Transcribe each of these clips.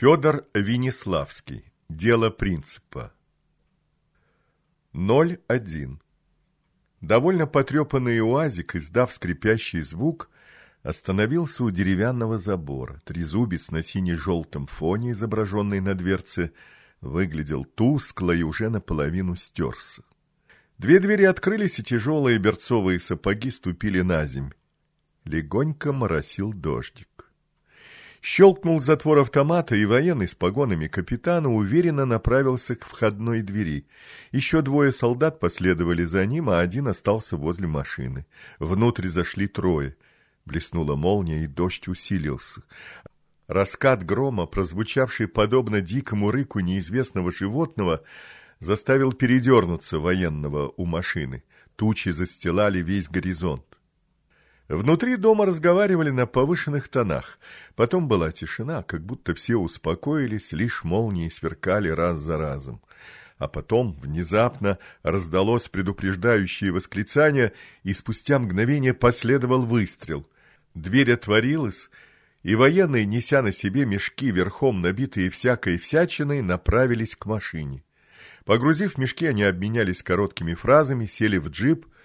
Федор Венеславский. Дело принципа. 0.1. Довольно потрепанный уазик, издав скрипящий звук, остановился у деревянного забора. Трезубец на сине-желтом фоне, изображенный на дверце, выглядел тускло и уже наполовину стерся. Две двери открылись, и тяжелые берцовые сапоги ступили на земь. Легонько моросил дождик. Щелкнул затвор автомата, и военный с погонами капитана уверенно направился к входной двери. Еще двое солдат последовали за ним, а один остался возле машины. Внутрь зашли трое. Блеснула молния, и дождь усилился. Раскат грома, прозвучавший подобно дикому рыку неизвестного животного, заставил передернуться военного у машины. Тучи застилали весь горизонт. Внутри дома разговаривали на повышенных тонах. Потом была тишина, как будто все успокоились, лишь молнии сверкали раз за разом. А потом внезапно раздалось предупреждающее восклицание, и спустя мгновение последовал выстрел. Дверь отворилась, и военные, неся на себе мешки, верхом набитые всякой всячиной, направились к машине. Погрузив мешки, они обменялись короткими фразами, сели в джип —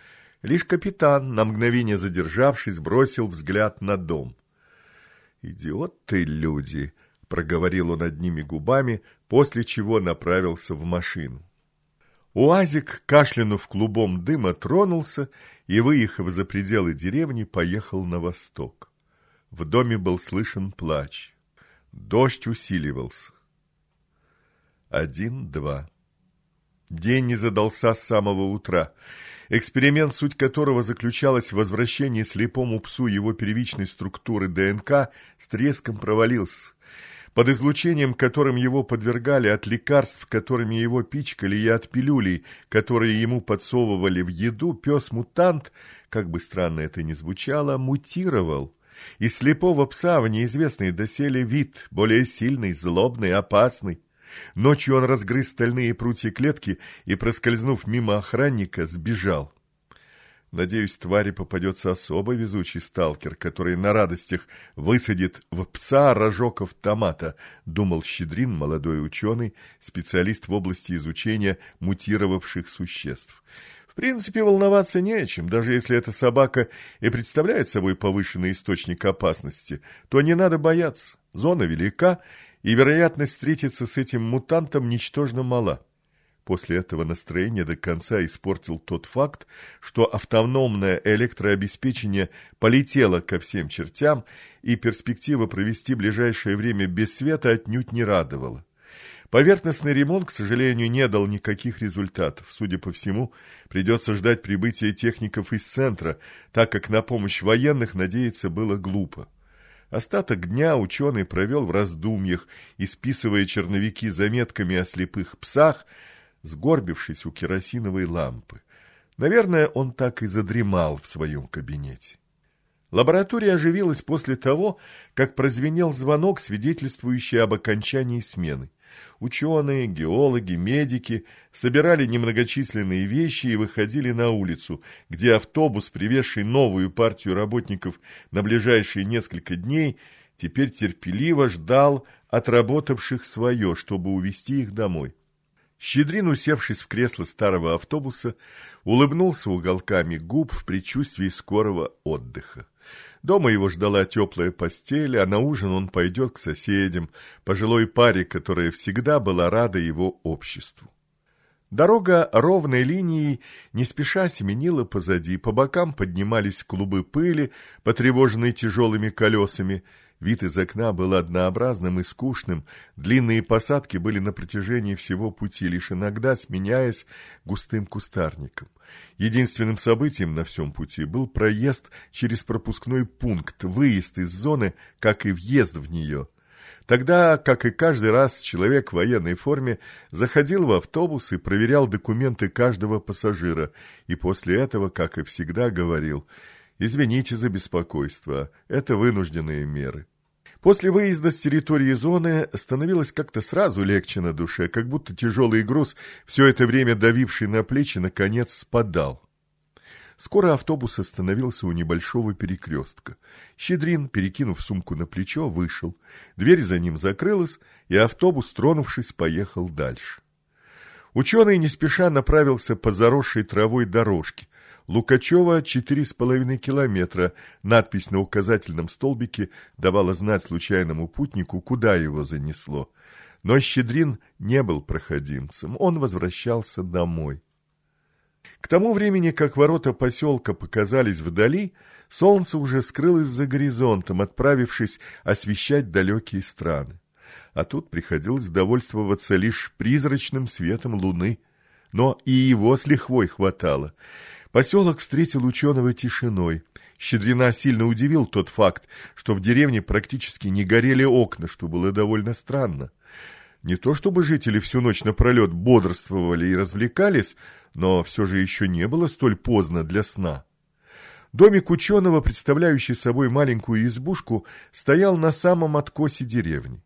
Лишь капитан, на мгновение задержавшись, бросил взгляд на дом. «Идиоты люди!» — проговорил он одними губами, после чего направился в машину. Уазик, кашлянув клубом дыма, тронулся и, выехав за пределы деревни, поехал на восток. В доме был слышен плач. Дождь усиливался. Один-два. День не задался с самого утра эксперимент, суть которого заключалась в возвращении слепому псу его первичной структуры ДНК, с треском провалился. Под излучением, которым его подвергали, от лекарств, которыми его пичкали, и от пилюлей, которые ему подсовывали в еду, пес-мутант, как бы странно это ни звучало, мутировал. Из слепого пса в неизвестный доселе вид, более сильный, злобный, опасный. Ночью он разгрыз стальные прутья клетки и, проскользнув мимо охранника, сбежал. Надеюсь, твари попадется особо везучий сталкер, который на радостях высадит в пса рожок автомата, думал Щедрин, молодой ученый, специалист в области изучения мутировавших существ. В принципе, волноваться не о чем. Даже если эта собака и представляет собой повышенный источник опасности, то не надо бояться. Зона велика, и вероятность встретиться с этим мутантом ничтожно мала. После этого настроение до конца испортил тот факт, что автономное электрообеспечение полетело ко всем чертям, и перспектива провести ближайшее время без света отнюдь не радовала. Поверхностный ремонт, к сожалению, не дал никаких результатов. Судя по всему, придется ждать прибытия техников из центра, так как на помощь военных надеяться было глупо. Остаток дня ученый провел в раздумьях, исписывая черновики заметками о слепых псах, сгорбившись у керосиновой лампы. Наверное, он так и задремал в своем кабинете. Лаборатория оживилась после того, как прозвенел звонок, свидетельствующий об окончании смены. Ученые, геологи, медики собирали немногочисленные вещи и выходили на улицу, где автобус, привезший новую партию работников на ближайшие несколько дней, теперь терпеливо ждал отработавших свое, чтобы увезти их домой. Щедрин, усевшись в кресло старого автобуса, улыбнулся уголками губ в предчувствии скорого отдыха. Дома его ждала теплая постель, а на ужин он пойдет к соседям, пожилой паре, которая всегда была рада его обществу. Дорога ровной линией не спеша семенила позади, по бокам поднимались клубы пыли, потревоженные тяжелыми колесами – Вид из окна был однообразным и скучным, длинные посадки были на протяжении всего пути, лишь иногда сменяясь густым кустарником. Единственным событием на всем пути был проезд через пропускной пункт, выезд из зоны, как и въезд в нее. Тогда, как и каждый раз, человек в военной форме заходил в автобус и проверял документы каждого пассажира, и после этого, как и всегда, говорил – Извините за беспокойство, это вынужденные меры. После выезда с территории зоны становилось как-то сразу легче на душе, как будто тяжелый груз, все это время давивший на плечи, наконец спадал. Скоро автобус остановился у небольшого перекрестка. Щедрин, перекинув сумку на плечо, вышел. Дверь за ним закрылась, и автобус, тронувшись, поехал дальше. Ученый не спеша направился по заросшей травой дорожке. Лукачева четыре с половиной километра. Надпись на указательном столбике давала знать случайному путнику, куда его занесло. Но Щедрин не был проходимцем, он возвращался домой. К тому времени, как ворота поселка показались вдали, солнце уже скрылось за горизонтом, отправившись освещать далекие страны. А тут приходилось довольствоваться лишь призрачным светом луны. Но и его с лихвой хватало. Поселок встретил ученого тишиной. Щедрина сильно удивил тот факт, что в деревне практически не горели окна, что было довольно странно. Не то чтобы жители всю ночь напролет бодрствовали и развлекались, но все же еще не было столь поздно для сна. Домик ученого, представляющий собой маленькую избушку, стоял на самом откосе деревни.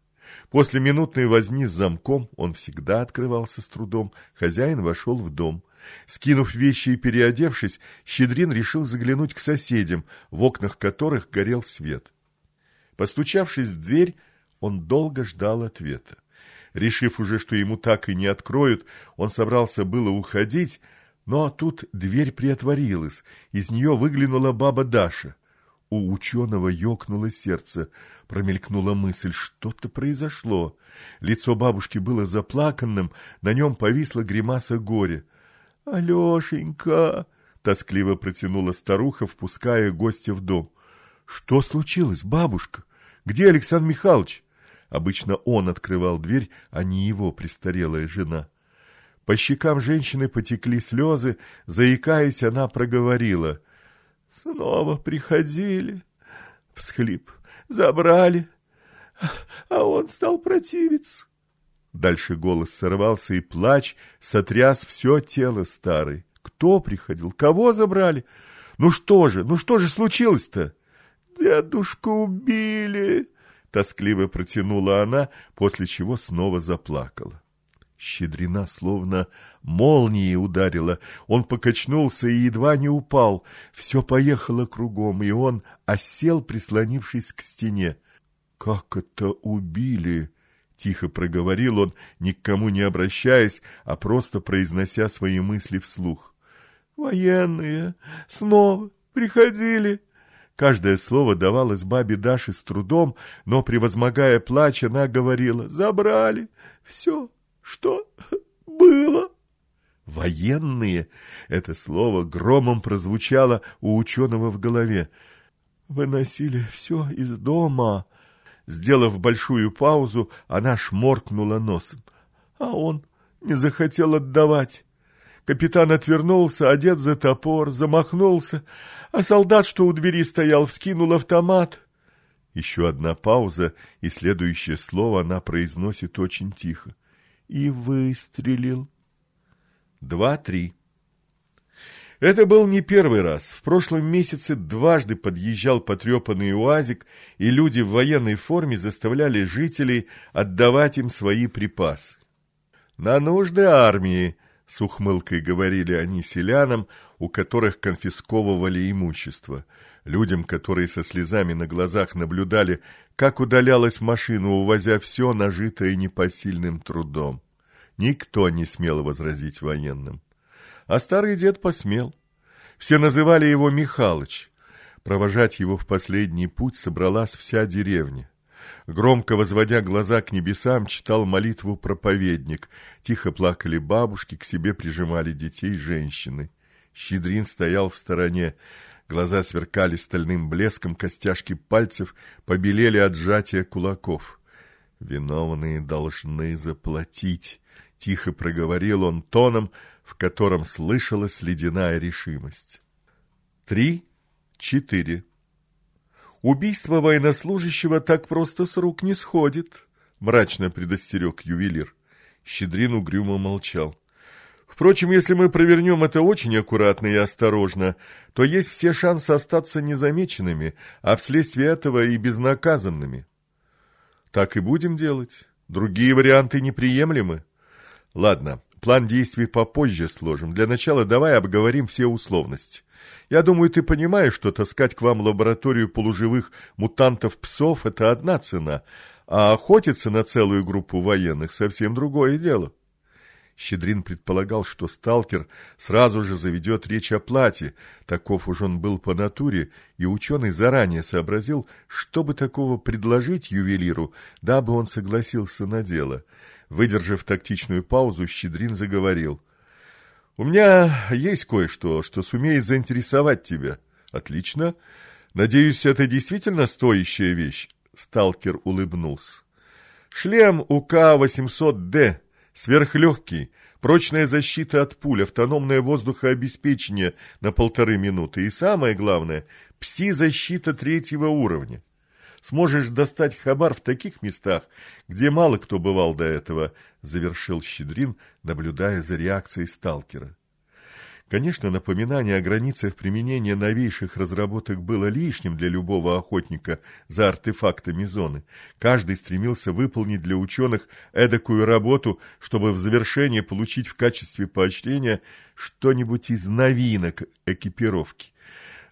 После минутной возни с замком он всегда открывался с трудом, хозяин вошел в дом. Скинув вещи и переодевшись, Щедрин решил заглянуть к соседям, в окнах которых горел свет. Постучавшись в дверь, он долго ждал ответа. Решив уже, что ему так и не откроют, он собрался было уходить, но тут дверь приотворилась, из нее выглянула баба Даша. У ученого ёкнуло сердце, промелькнула мысль, что-то произошло. Лицо бабушки было заплаканным, на нем повисла гримаса горя. «Алешенька!» — тоскливо протянула старуха, впуская гостя в дом. «Что случилось, бабушка? Где Александр Михайлович?» Обычно он открывал дверь, а не его престарелая жена. По щекам женщины потекли слезы, заикаясь, она проговорила. «Снова приходили, всхлип, забрали, а он стал противиться». Дальше голос сорвался, и плач сотряс все тело старой. Кто приходил? Кого забрали? Ну что же, ну что же случилось-то? Дедушку убили, Тоскливо протянула она, после чего снова заплакала. Щедрина словно молнией ударила. Он покачнулся и едва не упал. Все поехало кругом, и он осел, прислонившись к стене. «Как это убили?» — тихо проговорил он, ни к кому не обращаясь, а просто произнося свои мысли вслух. «Военные снова приходили!» Каждое слово давалось бабе Даше с трудом, но, превозмогая плач, она говорила «Забрали все, что было». «Военные» — это слово громом прозвучало у ученого в голове. «Выносили все из дома». Сделав большую паузу, она шморкнула носом. А он не захотел отдавать. Капитан отвернулся, одет за топор, замахнулся, а солдат, что у двери стоял, вскинул автомат. Еще одна пауза, и следующее слово она произносит очень тихо. И выстрелил. Два-три. Это был не первый раз. В прошлом месяце дважды подъезжал потрепанный УАЗик, и люди в военной форме заставляли жителей отдавать им свои припасы. На нужды армии с ухмылкой говорили они селянам, у которых конфисковывали имущество, людям, которые со слезами на глазах наблюдали, как удалялась машина, увозя все нажитое непосильным трудом. Никто не смел возразить военным. А старый дед посмел. Все называли его Михалыч. Провожать его в последний путь собралась вся деревня. Громко возводя глаза к небесам, читал молитву проповедник. Тихо плакали бабушки, к себе прижимали детей женщины. Щедрин стоял в стороне. Глаза сверкали стальным блеском, костяшки пальцев побелели от сжатия кулаков. «Виновные должны заплатить», — тихо проговорил он тоном, в котором слышалась ледяная решимость. «Три, четыре». Убийство военнослужащего так просто с рук не сходит, мрачно предостерег ювелир. Щедрин угрюмо молчал. Впрочем, если мы провернем это очень аккуратно и осторожно, то есть все шансы остаться незамеченными, а вследствие этого и безнаказанными. Так и будем делать. Другие варианты неприемлемы. Ладно, план действий попозже сложим. Для начала давай обговорим все условности. Я думаю, ты понимаешь, что таскать к вам лабораторию полуживых мутантов-псов – это одна цена, а охотиться на целую группу военных – совсем другое дело. Щедрин предполагал, что сталкер сразу же заведет речь о плате, таков уж он был по натуре, и ученый заранее сообразил, чтобы такого предложить ювелиру, дабы он согласился на дело. Выдержав тактичную паузу, Щедрин заговорил. «У меня есть кое-что, что сумеет заинтересовать тебя». «Отлично. Надеюсь, это действительно стоящая вещь?» Сталкер улыбнулся. «Шлем УК-800Д» Сверхлегкий, прочная защита от пуль, автономное воздухообеспечение на полторы минуты и, самое главное, пси-защита третьего уровня. Сможешь достать хабар в таких местах, где мало кто бывал до этого, завершил Щедрин, наблюдая за реакцией сталкера. Конечно, напоминание о границах применения новейших разработок было лишним для любого охотника за артефактами зоны. Каждый стремился выполнить для ученых эдакую работу, чтобы в завершение получить в качестве поощрения что-нибудь из новинок экипировки.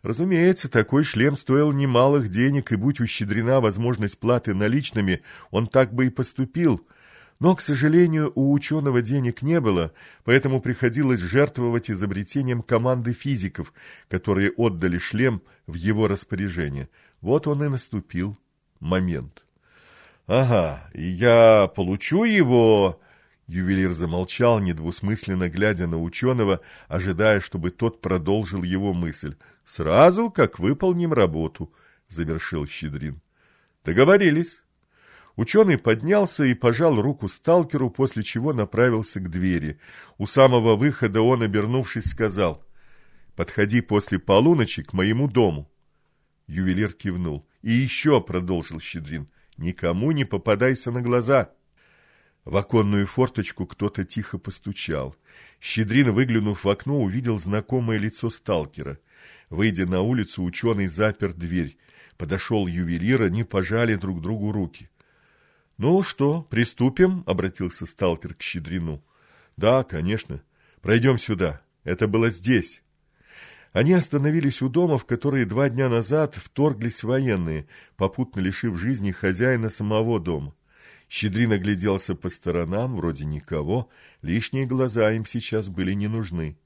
Разумеется, такой шлем стоил немалых денег, и будь ущедрена возможность платы наличными, он так бы и поступил – но, к сожалению, у ученого денег не было, поэтому приходилось жертвовать изобретением команды физиков, которые отдали шлем в его распоряжение. Вот он и наступил момент. «Ага, я получу его...» Ювелир замолчал, недвусмысленно глядя на ученого, ожидая, чтобы тот продолжил его мысль. «Сразу, как выполним работу», — завершил Щедрин. «Договорились». Ученый поднялся и пожал руку сталкеру, после чего направился к двери. У самого выхода он, обернувшись, сказал, «Подходи после полуночи к моему дому». Ювелир кивнул. «И еще», — продолжил Щедрин, — «никому не попадайся на глаза». В оконную форточку кто-то тихо постучал. Щедрин, выглянув в окно, увидел знакомое лицо сталкера. Выйдя на улицу, ученый запер дверь. Подошел ювелир, они пожали друг другу руки. «Ну что, приступим?» — обратился сталкер к Щедрину. «Да, конечно. Пройдем сюда. Это было здесь». Они остановились у дома, в который два дня назад вторглись военные, попутно лишив жизни хозяина самого дома. Щедрин огляделся по сторонам, вроде никого, лишние глаза им сейчас были не нужны.